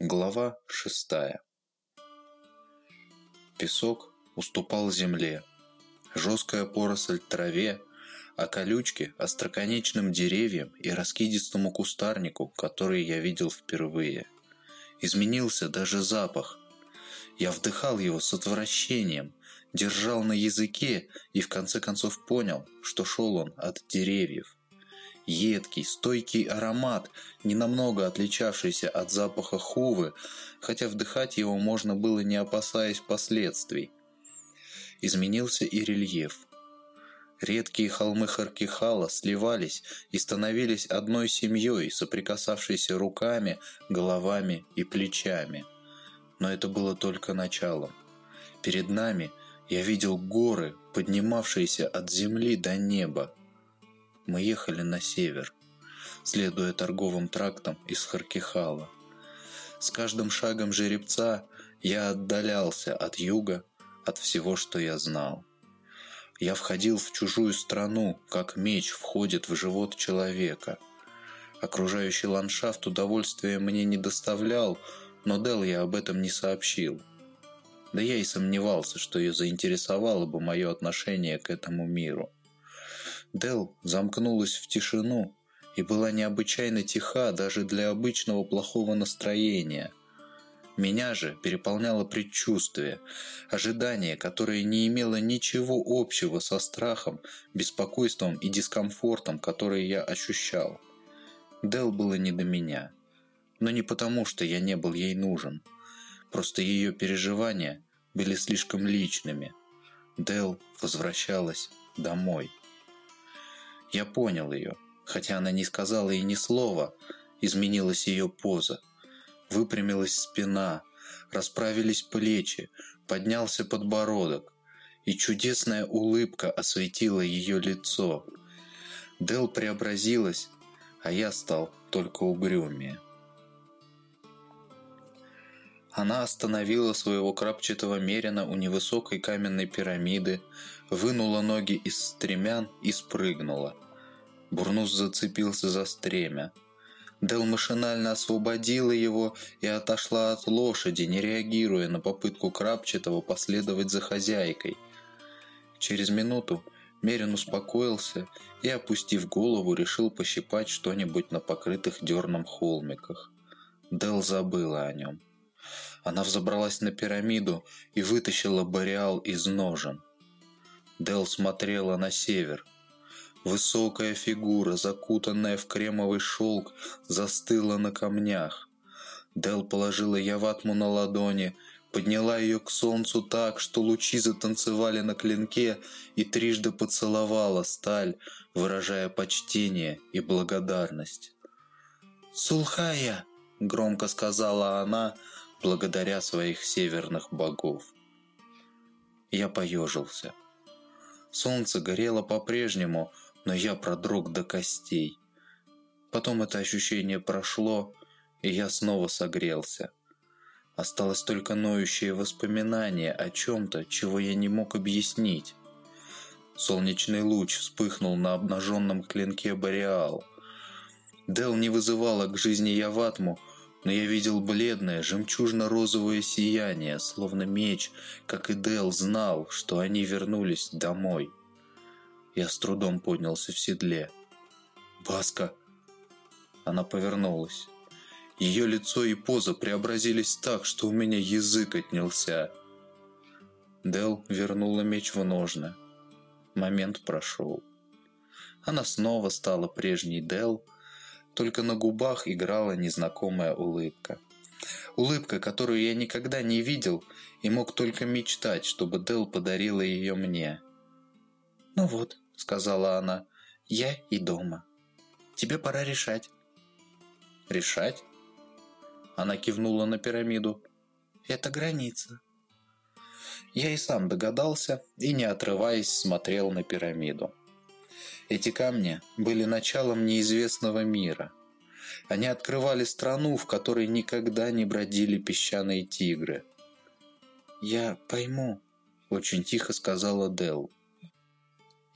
Глава шестая Песок уступал земле, жесткая поросль траве, а колючки – остроконечным деревьям и раскидистому кустарнику, который я видел впервые. Изменился даже запах. Я вдыхал его с отвращением, держал на языке и в конце концов понял, что шел он от деревьев едкий, стойкий аромат, ненамного отличавшийся от запаха хувы, хотя вдыхать его можно было не опасаясь последствий. Изменился и рельеф. Редкие холмы Харкихала сливались и становились одной семьей, соприкасавшейся руками, головами и плечами. Но это было только началом. Перед нами я видел горы, поднимавшиеся от земли до неба, мы ехали на север, следуя торговым трактам из Харкихала. С каждым шагом жеребца я отдалялся от юга, от всего, что я знал. Я входил в чужую страну, как меч входит в живот человека. Окружающий ландшафт удовольствия мне не доставлял, но Дел я об этом не сообщил. Да я и сомневался, что ее заинтересовало бы мое отношение к этому миру. Дел замкнулась в тишину и была необычайно тиха даже для обычного плохого настроения. Меня же переполняло предчувствие, ожидание, которое не имело ничего общего со страхом, беспокойством и дискомфортом, которые я ощущал. Дел было не до меня. Но не потому, что я не был ей нужен. Просто ее переживания были слишком личными. Дел возвращалась домой. Я понял ее, хотя она не сказала и ни слова. Изменилась ее поза. Выпрямилась спина, расправились плечи, поднялся подбородок, и чудесная улыбка осветила ее лицо. Дел преобразилась, а я стал только угрюмее. Она остановила своего крапчатого мерина у невысокой каменной пирамиды, вынула ноги из стремян и спрыгнула. Бурнус зацепился за стремя. Дел машинально освободила его и отошла от лошади, не реагируя на попытку Крапчатого последовать за хозяйкой. Через минуту Мерин успокоился и, опустив голову, решил пощипать что-нибудь на покрытых дерном холмиках. Дел забыла о нем. Она взобралась на пирамиду и вытащила Бореал из ножен. Дел смотрела на север – Высокая фигура, закутанная в кремовый шелк, застыла на камнях. Дел положила Яватму на ладони, подняла ее к солнцу так, что лучи затанцевали на клинке и трижды поцеловала сталь, выражая почтение и благодарность. «Сулхая!» — громко сказала она, благодаря своих северных богов. Я поежился. Солнце горело по-прежнему, но я продрог до костей. Потом это ощущение прошло, и я снова согрелся. Осталось только ноющее воспоминание о чем-то, чего я не мог объяснить. Солнечный луч вспыхнул на обнаженном клинке Бореал. Дел не вызывала к жизни Яватму, но я видел бледное, жемчужно-розовое сияние, словно меч, как и Дел знал, что они вернулись домой. Я с трудом поднялся в седле. «Баска!» Она повернулась. Ее лицо и поза преобразились так, что у меня язык отнялся. Дел вернула меч в ножны. Момент прошел. Она снова стала прежней Дел, только на губах играла незнакомая улыбка. Улыбка, которую я никогда не видел и мог только мечтать, чтобы Дел подарила ее мне. «Ну вот», — сказала она, — «я и дома. Тебе пора решать». «Решать?» Она кивнула на пирамиду. «Это граница». Я и сам догадался и, не отрываясь, смотрел на пирамиду. Эти камни были началом неизвестного мира. Они открывали страну, в которой никогда не бродили песчаные тигры. «Я пойму», — очень тихо сказала Дел.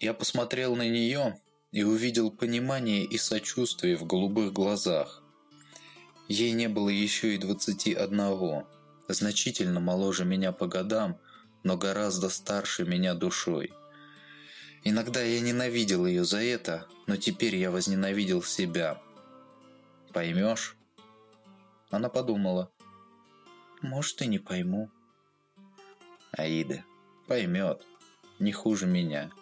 Я посмотрел на нее и увидел понимание и сочувствие в голубых глазах. Ей не было еще и двадцати одного, значительно моложе меня по годам, но гораздо старше меня душой. Иногда я ненавидел ее за это, но теперь я возненавидел себя. Поймешь? Она подумала. Может, и не пойму. Аида поймет, не хуже меня.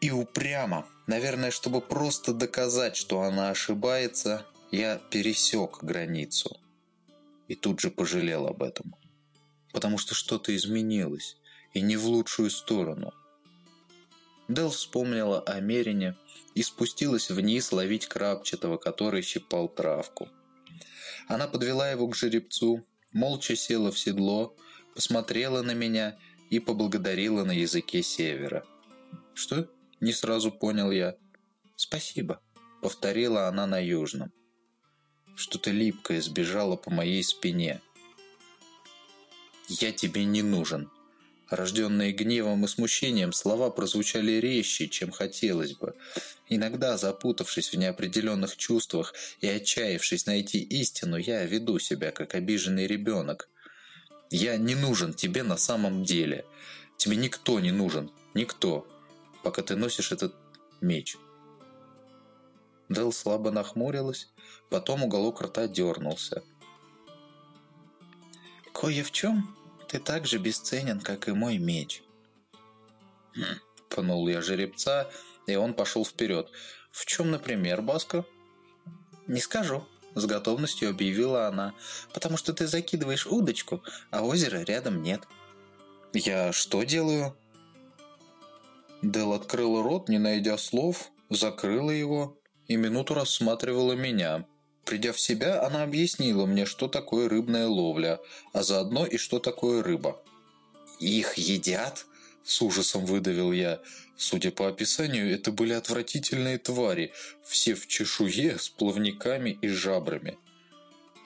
И упрямо, наверное, чтобы просто доказать, что она ошибается, я пересек границу. И тут же пожалел об этом. Потому что что-то изменилось, и не в лучшую сторону. Дел вспомнила о Мерине и спустилась вниз ловить крапчатого, который щипал травку. Она подвела его к жеребцу, молча села в седло, посмотрела на меня и поблагодарила на языке севера. «Что?» – не сразу понял я. «Спасибо», – повторила она на южном. Что-то липкое сбежало по моей спине. «Я тебе не нужен», Рожденные гневом и смущением, слова прозвучали резче, чем хотелось бы. Иногда, запутавшись в неопределенных чувствах и отчаявшись найти истину, я веду себя как обиженный ребенок. Я не нужен тебе на самом деле. Тебе никто не нужен. Никто. Пока ты носишь этот меч. Дел слабо нахмурилась, потом уголок рта дернулся. «Кое в чем ты так же бесценен, как и мой меч». «Хм», — пнул я жеребца, и он пошел вперед. «В чем, например, Баска?» «Не скажу», — с готовностью объявила она, «потому что ты закидываешь удочку, а озера рядом нет». «Я что делаю?» Дел открыла рот, не найдя слов, закрыла его и минуту рассматривала меня. Придя в себя, она объяснила мне, что такое рыбная ловля, а заодно и что такое рыба. «Их едят?» – с ужасом выдавил я. Судя по описанию, это были отвратительные твари, все в чешуе, с плавниками и жабрами.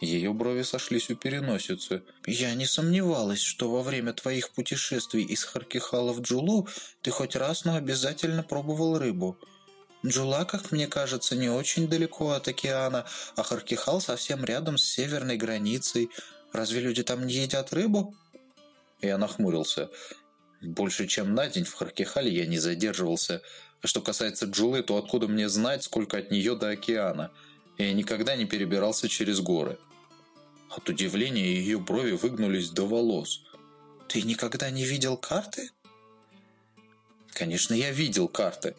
Ее брови сошлись у переносицы. «Я не сомневалась, что во время твоих путешествий из Харкихала в Джулу ты хоть раз, но обязательно пробовал рыбу. Джула, как мне кажется, не очень далеко от океана, а Харкихал совсем рядом с северной границей. Разве люди там не едят рыбу?» Я нахмурился. Больше чем на день в Харкихале я не задерживался. А что касается Джулы, то откуда мне знать, сколько от нее до океана? Я никогда не перебирался через горы. От удивления ее брови выгнулись до волос. «Ты никогда не видел карты?» «Конечно, я видел карты.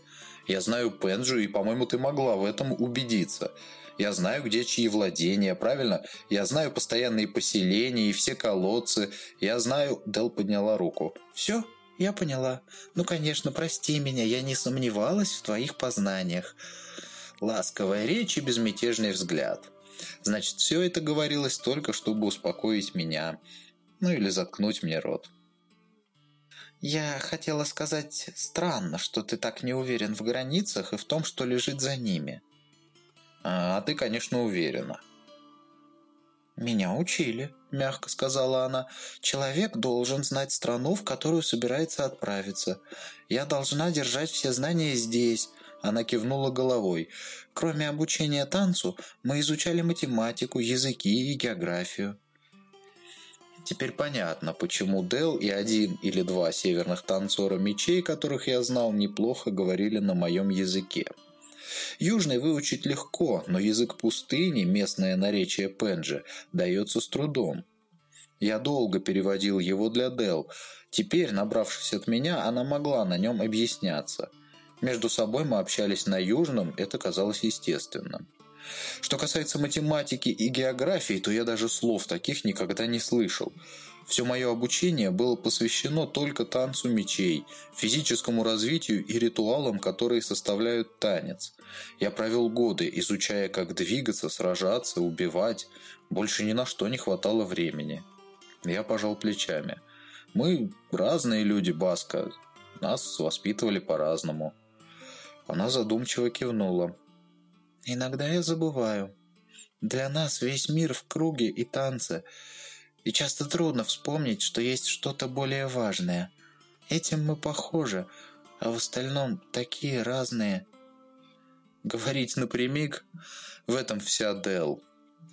Я знаю Пенджу, и, по-моему, ты могла в этом убедиться. Я знаю, где чьи владения, правильно? Я знаю постоянные поселения и все колодцы. Я знаю...» Дел подняла руку. «Все, я поняла. Ну, конечно, прости меня, я не сомневалась в твоих познаниях». Ласковая речь и безмятежный взгляд. Значит, все это говорилось только, чтобы успокоить меня. Ну или заткнуть мне рот. Я хотела сказать, странно, что ты так не уверен в границах и в том, что лежит за ними. А, а ты, конечно, уверена. «Меня учили», — мягко сказала она. «Человек должен знать страну, в которую собирается отправиться. Я должна держать все знания здесь». Она кивнула головой. «Кроме обучения танцу, мы изучали математику, языки и географию. Теперь понятно, почему Дел и один или два северных танцора мечей, которых я знал, неплохо говорили на моем языке. Южный выучить легко, но язык пустыни, местное наречие Пенджи, дается с трудом. Я долго переводил его для Дел. Теперь, набравшись от меня, она могла на нем объясняться. Между собой мы общались на южном, это казалось естественным. Что касается математики и географии, то я даже слов таких никогда не слышал. Все мое обучение было посвящено только танцу мечей, физическому развитию и ритуалам, которые составляют танец. Я провел годы, изучая, как двигаться, сражаться, убивать. Больше ни на что не хватало времени. Я пожал плечами. Мы разные люди, Баска. Нас воспитывали по-разному. Она задумчиво кивнула. Иногда я забываю. Для нас весь мир в круге и танце. И часто трудно вспомнить, что есть что-то более важное. Этим мы похожи, а в остальном такие разные. Говорить напрямик – в этом вся Дел.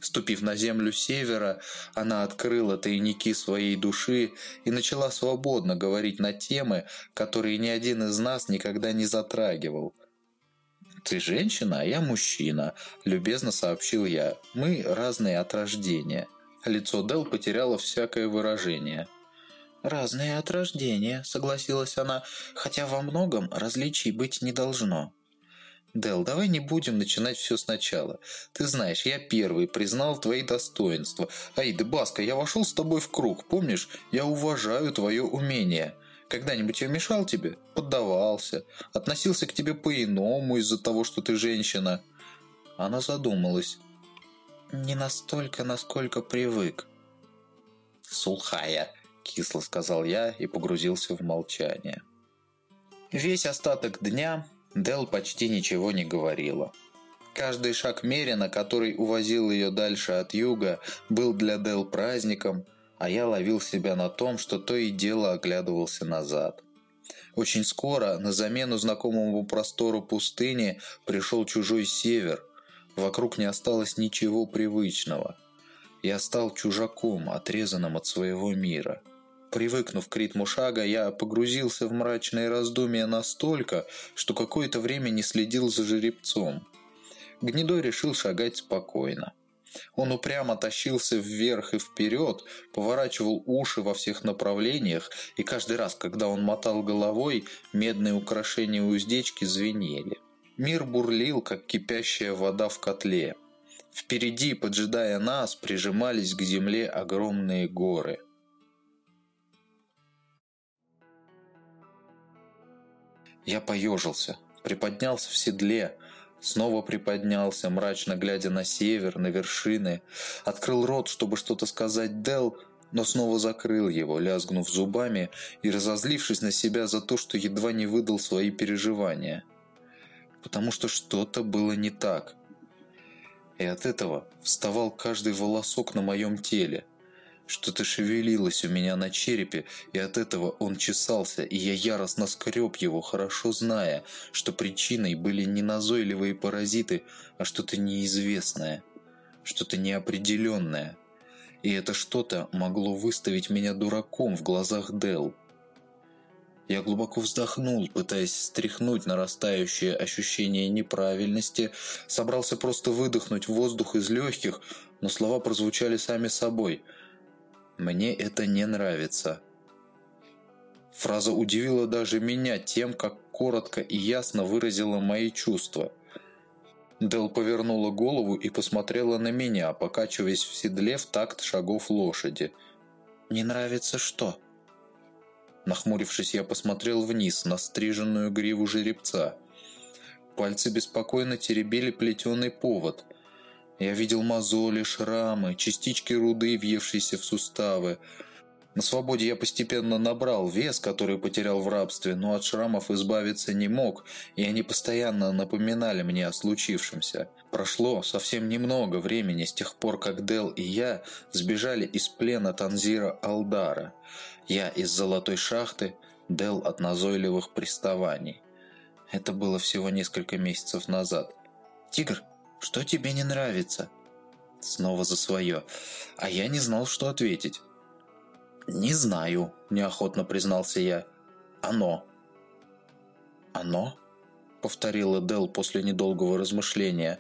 Ступив на землю севера, она открыла тайники своей души и начала свободно говорить на темы, которые ни один из нас никогда не затрагивал. «Ты женщина, а я мужчина», – любезно сообщил я. «Мы разные от рождения». Лицо Дел потеряло всякое выражение. «Разные от рождения», – согласилась она, «хотя во многом различий быть не должно». Дел, давай не будем начинать все сначала. Ты знаешь, я первый признал твои достоинства. Аида, Баска, я вошел с тобой в круг, помнишь? Я уважаю твое умение. Когда-нибудь я мешал тебе? Поддавался. Относился к тебе по-иному из-за того, что ты женщина. Она задумалась. Не настолько, насколько привык. Сулхая, кисло сказал я и погрузился в молчание. Весь остаток дня Дел почти ничего не говорила. Каждый шаг Мерина, который увозил ее дальше от юга, был для Дел праздником, а я ловил себя на том, что то и дело оглядывался назад. Очень скоро на замену знакомому простору пустыни пришел чужой север. Вокруг не осталось ничего привычного. Я стал чужаком, отрезанным от своего мира. Привыкнув к ритму шага, я погрузился в мрачные раздумья настолько, что какое-то время не следил за жеребцом. Гнедой решил шагать спокойно. Он упрямо тащился вверх и вперед, поворачивал уши во всех направлениях, и каждый раз, когда он мотал головой, медные украшения уздечки звенели. Мир бурлил, как кипящая вода в котле. Впереди, поджидая нас, прижимались к земле огромные горы – Я поежился, приподнялся в седле, снова приподнялся, мрачно глядя на север, на вершины, открыл рот, чтобы что-то сказать Дел, но снова закрыл его, лязгнув зубами и разозлившись на себя за то, что едва не выдал свои переживания. Потому что что-то было не так. И от этого вставал каждый волосок на моем теле, что-то шевелилось у меня на черепе, и от этого он чесался, и я яростно скреб его, хорошо зная, что причиной были не назойливые паразиты, а что-то неизвестное, что-то неопределенное. И это что-то могло выставить меня дураком в глазах Дел. Я глубоко вздохнул, пытаясь стряхнуть нарастающее ощущение неправильности, собрался просто выдохнуть воздух из легких, но слова прозвучали сами собой – мне это не нравится. Фраза удивила даже меня тем, как коротко и ясно выразила мои чувства. Дел повернула голову и посмотрела на меня, покачиваясь в седле в такт шагов лошади. «Не нравится что?» Нахмурившись, я посмотрел вниз на стриженную гриву жеребца. Пальцы беспокойно теребили плетеный повод – я видел мозоли, шрамы, частички руды, въевшиеся в суставы. На свободе я постепенно набрал вес, который потерял в рабстве, но от шрамов избавиться не мог, и они постоянно напоминали мне о случившемся. Прошло совсем немного времени с тех пор, как Дел и я сбежали из плена Танзира Алдара. Я из золотой шахты, Дел от назойливых приставаний. Это было всего несколько месяцев назад. «Тигр, что тебе не нравится?» Снова за свое. А я не знал, что ответить. «Не знаю», – неохотно признался я. «Оно». «Оно?» – повторила Дел после недолгого размышления.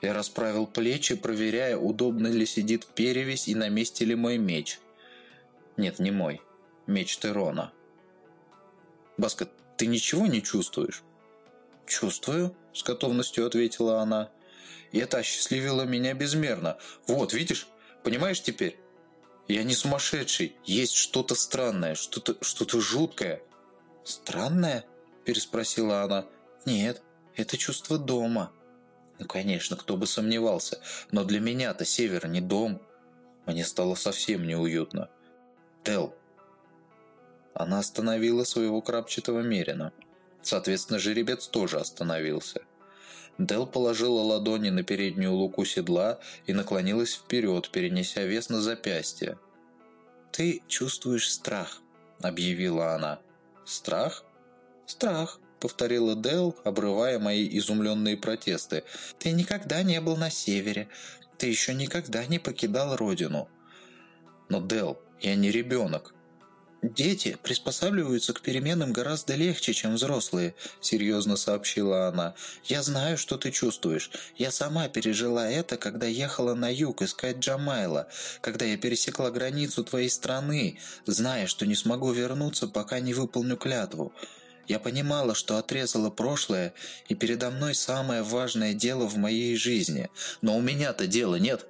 Я расправил плечи, проверяя, удобно ли сидит перевесь и на месте ли мой меч. Нет, не мой. Меч Терона. «Баска, ты ничего не чувствуешь?» «Чувствую», — с готовностью ответила она. «И это осчастливило меня безмерно. Вот, видишь? Понимаешь теперь? Я не сумасшедший. Есть что-то странное, что-то что жуткое». «Странное?» – переспросила она. «Нет, это чувство дома». «Ну, конечно, кто бы сомневался. Но для меня-то север не дом». Мне стало совсем неуютно. «Тел». Она остановила своего крапчатого мерина. Соответственно, жеребец тоже остановился. Дел положила ладони на переднюю луку седла и наклонилась вперед, перенеся вес на запястье. «Ты чувствуешь страх», — объявила она. «Страх?» «Страх», — повторила Дел, обрывая мои изумленные протесты. «Ты никогда не был на севере. Ты еще никогда не покидал родину». «Но, Дел, я не ребенок». «Дети приспосабливаются к переменам гораздо легче, чем взрослые», — серьезно сообщила она. «Я знаю, что ты чувствуешь. Я сама пережила это, когда ехала на юг искать Джамайла, когда я пересекла границу твоей страны, зная, что не смогу вернуться, пока не выполню клятву. Я понимала, что отрезала прошлое, и передо мной самое важное дело в моей жизни. Но у меня-то дела нет!»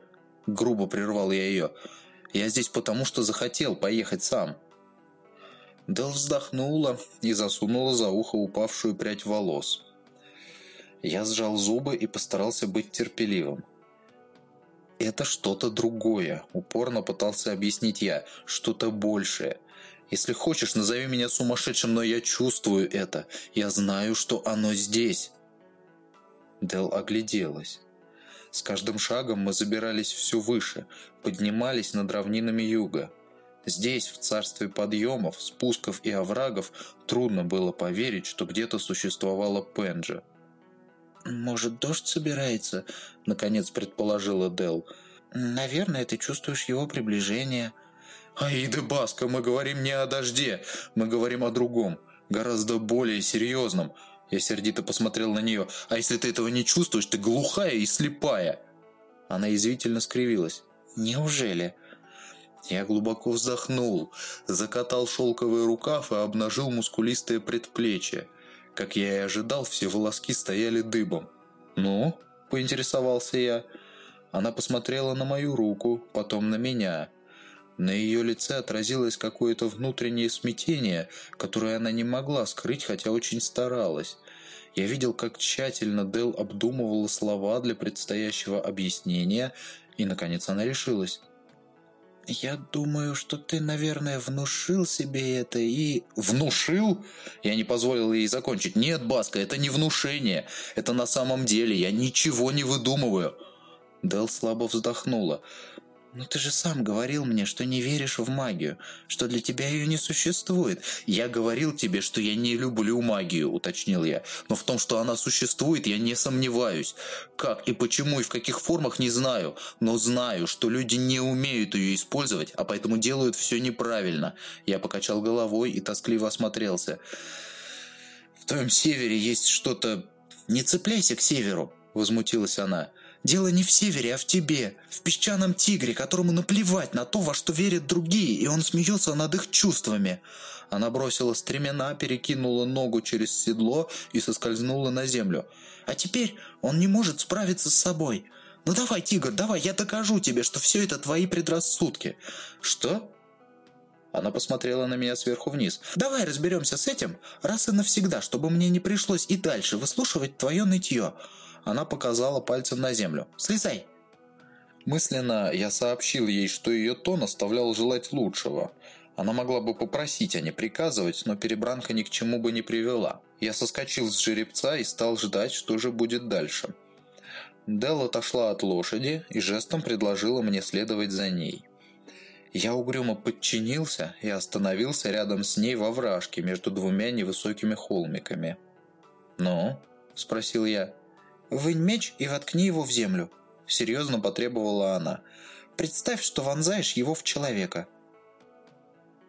Грубо прервал я ее. «Я здесь потому, что захотел поехать сам». Дел вздохнула и засунула за ухо упавшую прядь волос. Я сжал зубы и постарался быть терпеливым. «Это что-то другое», — упорно пытался объяснить я. «Что-то большее. Если хочешь, назови меня сумасшедшим, но я чувствую это. Я знаю, что оно здесь». Дел огляделась. С каждым шагом мы забирались все выше, поднимались над равнинами юга. Здесь, в царстве подъемов, спусков и оврагов, трудно было поверить, что где-то существовала Пенджа. «Может, дождь собирается?» — наконец предположила Дел. «Наверное, ты чувствуешь его приближение». «Аида Баска, мы говорим не о дожде, мы говорим о другом, гораздо более серьезном». Я сердито посмотрел на нее. «А если ты этого не чувствуешь, ты глухая и слепая!» Она язвительно скривилась. «Неужели?» Я глубоко вздохнул, закатал шелковый рукав и обнажил мускулистое предплечье. Как я и ожидал, все волоски стояли дыбом. «Ну?» – поинтересовался я. Она посмотрела на мою руку, потом на меня. На ее лице отразилось какое-то внутреннее смятение, которое она не могла скрыть, хотя очень старалась. Я видел, как тщательно Дел обдумывала слова для предстоящего объяснения, и, наконец, она решилась. «Я думаю, что ты, наверное, внушил себе это и...» «Внушил?» Я не позволил ей закончить. «Нет, Баска, это не внушение. Это на самом деле. Я ничего не выдумываю». Дел слабо вздохнула. «Но ты же сам говорил мне, что не веришь в магию, что для тебя ее не существует. Я говорил тебе, что я не люблю магию», — уточнил я. «Но в том, что она существует, я не сомневаюсь. Как и почему и в каких формах, не знаю. Но знаю, что люди не умеют ее использовать, а поэтому делают все неправильно». Я покачал головой и тоскливо осмотрелся. «В твоем севере есть что-то... Не цепляйся к северу», — возмутилась она. Дело не в севере, а в тебе, в песчаном тигре, которому наплевать на то, во что верят другие, и он смеется над их чувствами». Она бросила стремена, перекинула ногу через седло и соскользнула на землю. «А теперь он не может справиться с собой. Ну давай, тигр, давай, я докажу тебе, что все это твои предрассудки». «Что?» Она посмотрела на меня сверху вниз. «Давай разберемся с этим раз и навсегда, чтобы мне не пришлось и дальше выслушивать твое нытье». Она показала пальцем на землю. «Слезай!» Мысленно я сообщил ей, что ее тон оставлял желать лучшего. Она могла бы попросить, а не приказывать, но перебранка ни к чему бы не привела. Я соскочил с жеребца и стал ждать, что же будет дальше. Делла отошла от лошади и жестом предложила мне следовать за ней. Я угрюмо подчинился и остановился рядом с ней во вражке между двумя невысокими холмиками. «Ну?» – спросил я. «Вынь меч и воткни его в землю», — серьезно потребовала она. «Представь, что вонзаешь его в человека».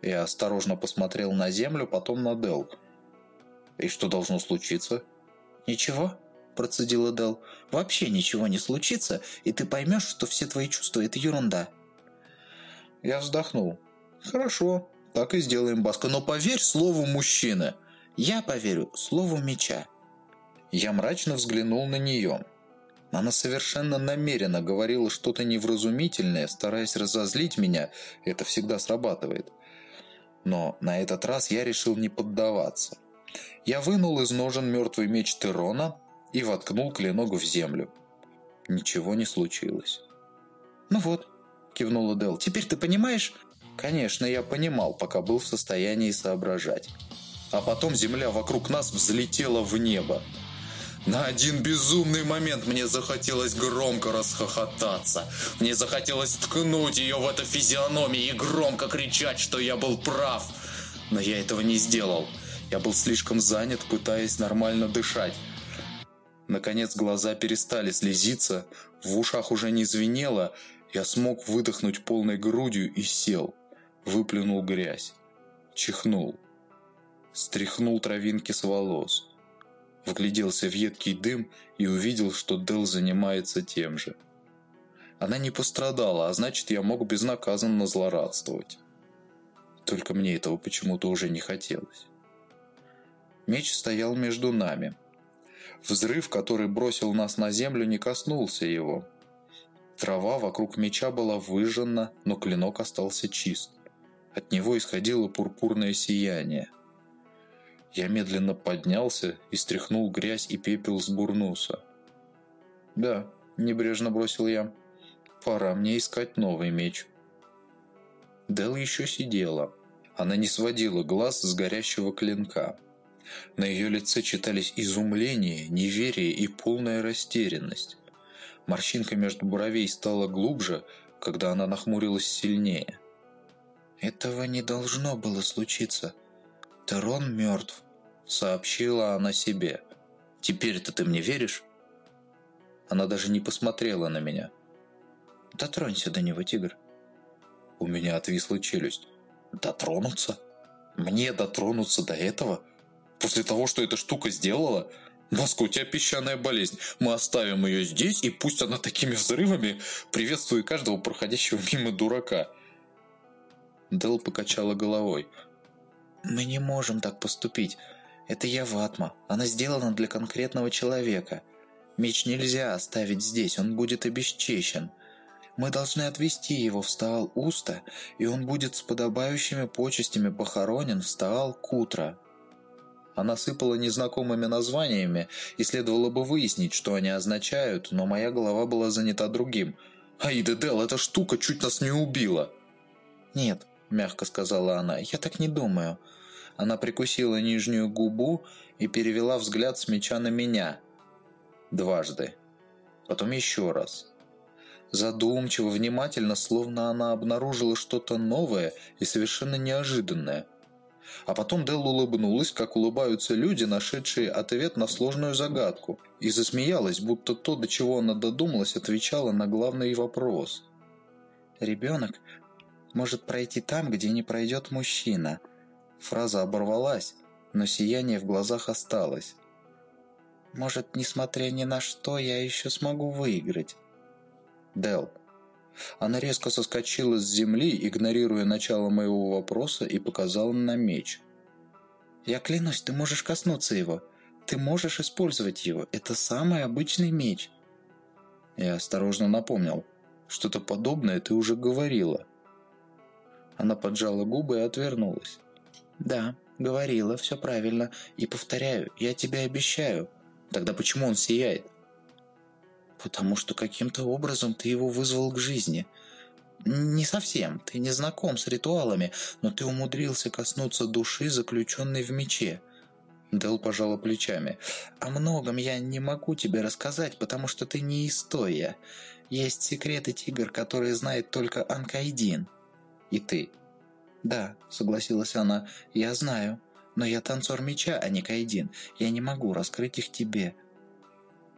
Я осторожно посмотрел на землю, потом на Дел. «И что должно случиться?» «Ничего», — процедила Дел. «Вообще ничего не случится, и ты поймешь, что все твои чувства — это ерунда». Я вздохнул. «Хорошо, так и сделаем, Баска, но поверь слову мужчины». «Я поверю слову меча», я мрачно взглянул на нее. Она совершенно намеренно говорила что-то невразумительное, стараясь разозлить меня, это всегда срабатывает. Но на этот раз я решил не поддаваться. Я вынул из ножен мертвый меч Терона и воткнул клинок в землю. Ничего не случилось. «Ну вот», — кивнула Дел, — «теперь ты понимаешь?» Конечно, я понимал, пока был в состоянии соображать. А потом земля вокруг нас взлетела в небо. На один безумный момент мне захотелось громко расхохотаться. Мне захотелось ткнуть ее в эту физиономию и громко кричать, что я был прав. Но я этого не сделал. Я был слишком занят, пытаясь нормально дышать. Наконец глаза перестали слезиться, в ушах уже не звенело, я смог выдохнуть полной грудью и сел. Выплюнул грязь. Чихнул. Стряхнул травинки с волос. Вгляделся в едкий дым и увидел, что Дел занимается тем же. Она не пострадала, а значит, я мог безнаказанно злорадствовать. Только мне этого почему-то уже не хотелось. Меч стоял между нами. Взрыв, который бросил нас на землю, не коснулся его. Трава вокруг меча была выжжена, но клинок остался чист. От него исходило пурпурное сияние. Я медленно поднялся и стряхнул грязь и пепел с бурнуса. «Да», – небрежно бросил я, – «пора мне искать новый меч». Дел еще сидела. Она не сводила глаз с горящего клинка. На ее лице читались изумление, неверие и полная растерянность. Морщинка между бровей стала глубже, когда она нахмурилась сильнее. «Этого не должно было случиться. Терон мертв», — сообщила она себе. «Теперь-то ты мне веришь?» Она даже не посмотрела на меня. «Дотронься до него, тигр». У меня отвисла челюсть. «Дотронуться? Мне дотронуться до этого? После того, что эта штука сделала?» Маска, у тебя песчаная болезнь. Мы оставим ее здесь, и пусть она такими взрывами приветствует каждого проходящего мимо дурака. Дел покачала головой. «Мы не можем так поступить. Это Яватма. Она сделана для конкретного человека. Меч нельзя оставить здесь, он будет обесчещен. Мы должны отвезти его в Стаал Уста, и он будет с подобающими почестями похоронен в Стаал Кутра». Она сыпала незнакомыми названиями, и следовало бы выяснить, что они означают, но моя голова была занята другим. «Аида Дел, эта штука чуть нас не убила!» «Нет», – мягко сказала она, – «я так не думаю». Она прикусила нижнюю губу и перевела взгляд с меча на меня. Дважды. Потом еще раз. Задумчиво, внимательно, словно она обнаружила что-то новое и совершенно неожиданное – а потом Делла улыбнулась, как улыбаются люди, нашедшие ответ на сложную загадку, и засмеялась, будто то, до чего она додумалась, отвечала на главный вопрос. «Ребенок может пройти там, где не пройдет мужчина». Фраза оборвалась, но сияние в глазах осталось. «Может, несмотря ни на что, я еще смогу выиграть?» «Дел, она резко соскочила с земли, игнорируя начало моего вопроса, и показала на меч. «Я клянусь, ты можешь коснуться его. Ты можешь использовать его. Это самый обычный меч». Я осторожно напомнил. «Что-то подобное ты уже говорила». Она поджала губы и отвернулась. «Да, говорила, все правильно. И повторяю, я тебе обещаю. Тогда почему он сияет?» «Потому что каким-то образом ты его вызвал к жизни. Не совсем, ты не знаком с ритуалами, но ты умудрился коснуться души, заключенной в мече». Дел пожала плечами. «О многом я не могу тебе рассказать, потому что ты не история. Есть секреты, Тигр, которые знает только Анкайдин. И ты». «Да», — согласилась она, — «я знаю. Но я танцор меча, а не Кайдин. Я не могу раскрыть их тебе.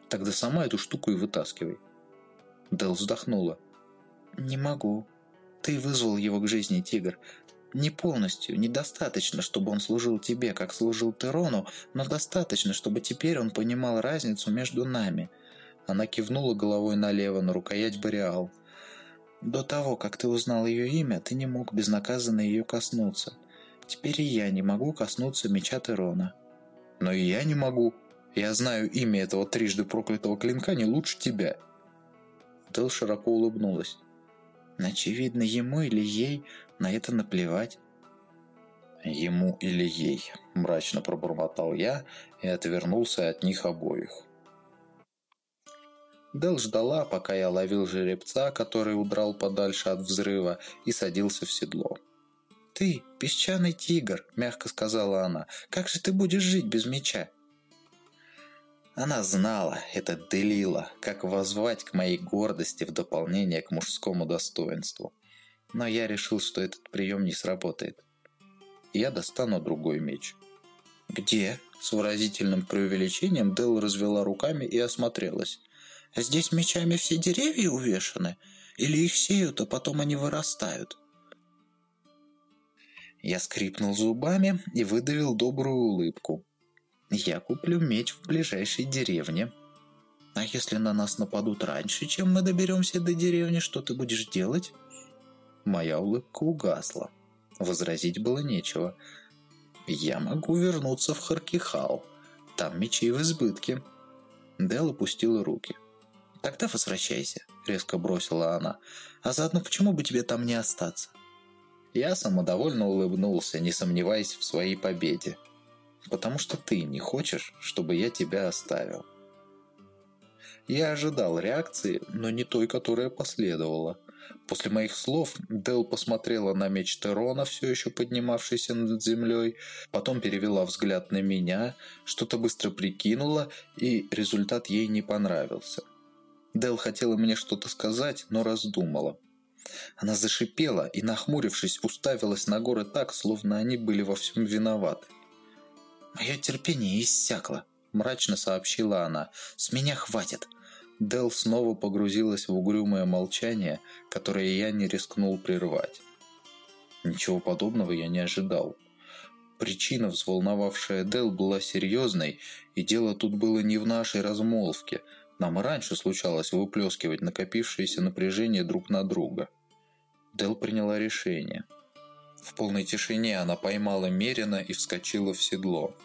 Тогда сама эту штуку и вытаскивай. Дел вздохнула. Не могу. Ты вызвал его к жизни, тигр. Не полностью, недостаточно, чтобы он служил тебе, как служил Терону, но достаточно, чтобы теперь он понимал разницу между нами. Она кивнула головой налево на рукоять Бореал. До того, как ты узнал ее имя, ты не мог безнаказанно ее коснуться. Теперь и я не могу коснуться меча Терона. Но и я не могу, я знаю имя этого трижды проклятого клинка не лучше тебя». Дел широко улыбнулась. «Очевидно, ему или ей на это наплевать». «Ему или ей», – мрачно пробормотал я и отвернулся от них обоих. Дел ждала, пока я ловил жеребца, который удрал подальше от взрыва, и садился в седло. «Ты, песчаный тигр», – мягко сказала она, – «как же ты будешь жить без меча?» Она знала, это Делила, как возвать к моей гордости в дополнение к мужскому достоинству. Но я решил, что этот прием не сработает. Я достану другой меч. «Где?» С выразительным преувеличением Дел развела руками и осмотрелась. «Здесь мечами все деревья увешаны? Или их сеют, а потом они вырастают?» Я скрипнул зубами и выдавил добрую улыбку. «Я куплю меч в ближайшей деревне». «А если на нас нападут раньше, чем мы доберемся до деревни, что ты будешь делать?» Моя улыбка угасла. Возразить было нечего. «Я могу вернуться в Харкихал. Там мечей в избытке». Дел опустила руки. «Тогда возвращайся», — резко бросила она. «А заодно почему бы тебе там не остаться?» Я самодовольно улыбнулся, не сомневаясь в своей победе. «Потому что ты не хочешь, чтобы я тебя оставил». Я ожидал реакции, но не той, которая последовала. После моих слов Дел посмотрела на меч Терона, все еще поднимавшийся над землей, потом перевела взгляд на меня, что-то быстро прикинула, и результат ей не понравился. Дел хотела мне что-то сказать, но раздумала. Она зашипела и, нахмурившись, уставилась на горы так, словно они были во всем виноваты. «Мое терпение иссякло», – мрачно сообщила она. «С меня хватит». Дел снова погрузилась в угрюмое молчание, которое я не рискнул прервать. Ничего подобного я не ожидал. Причина, взволновавшая Дел, была серьезной, и дело тут было не в нашей размолвке – нам и раньше случалось выплескивать накопившееся напряжение друг на друга. Дел приняла решение. В полной тишине она поймала Мерина и вскочила в седло.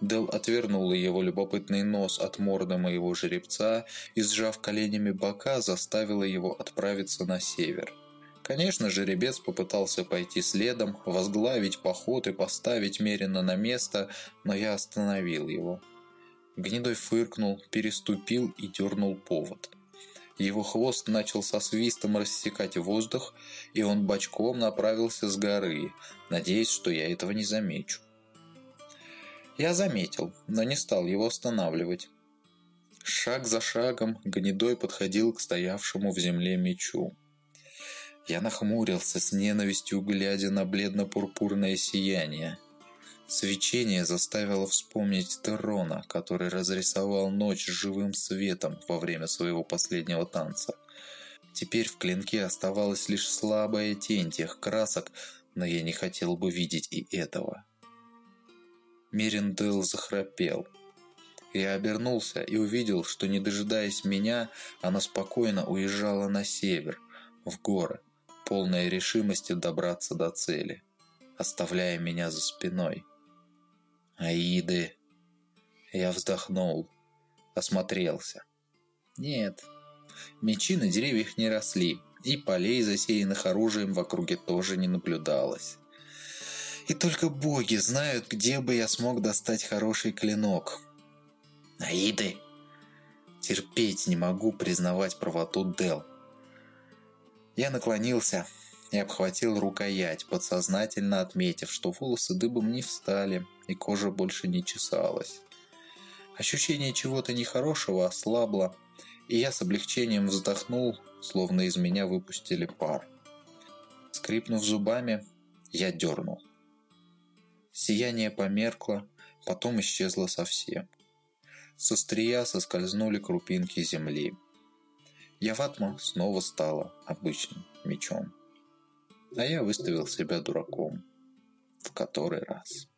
Дел отвернула его любопытный нос от морды моего жеребца и, сжав коленями бока, заставила его отправиться на север. Конечно, жеребец попытался пойти следом, возглавить поход и поставить Мерина на место, но я остановил его. Гнедой фыркнул, переступил и дернул повод. Его хвост начал со свистом рассекать воздух, и он бочком направился с горы, надеясь, что я этого не замечу. Я заметил, но не стал его останавливать. Шаг за шагом Гнедой подходил к стоявшему в земле мечу. Я нахмурился с ненавистью, глядя на бледно-пурпурное сияние. Свечение заставило вспомнить Террона, который разрисовал ночь живым светом во время своего последнего танца. Теперь в клинке оставалась лишь слабая тень тех красок, но я не хотел бы видеть и этого. Мериндел захрапел. Я обернулся и увидел, что, не дожидаясь меня, она спокойно уезжала на север, в горы, полная решимости добраться до цели, оставляя меня за спиной. Аиды. Я вздохнул, осмотрелся. Нет, мечи на деревьях не росли, и полей, засеянных оружием, в округе тоже не наблюдалось. И только боги знают, где бы я смог достать хороший клинок. Аиды! Терпеть не могу признавать правоту Дел. Я наклонился и обхватил рукоять, подсознательно отметив, что волосы дыбом не встали, и кожа больше не чесалась. Ощущение чего-то нехорошего ослабло, и я с облегчением вздохнул, словно из меня выпустили пар. Скрипнув зубами, я дернул. Сияние померкло, потом исчезло совсем. Со стрия соскользнули крупинки земли. Яватма снова стала обычным мечом. А я выставил себя дураком. В который раз.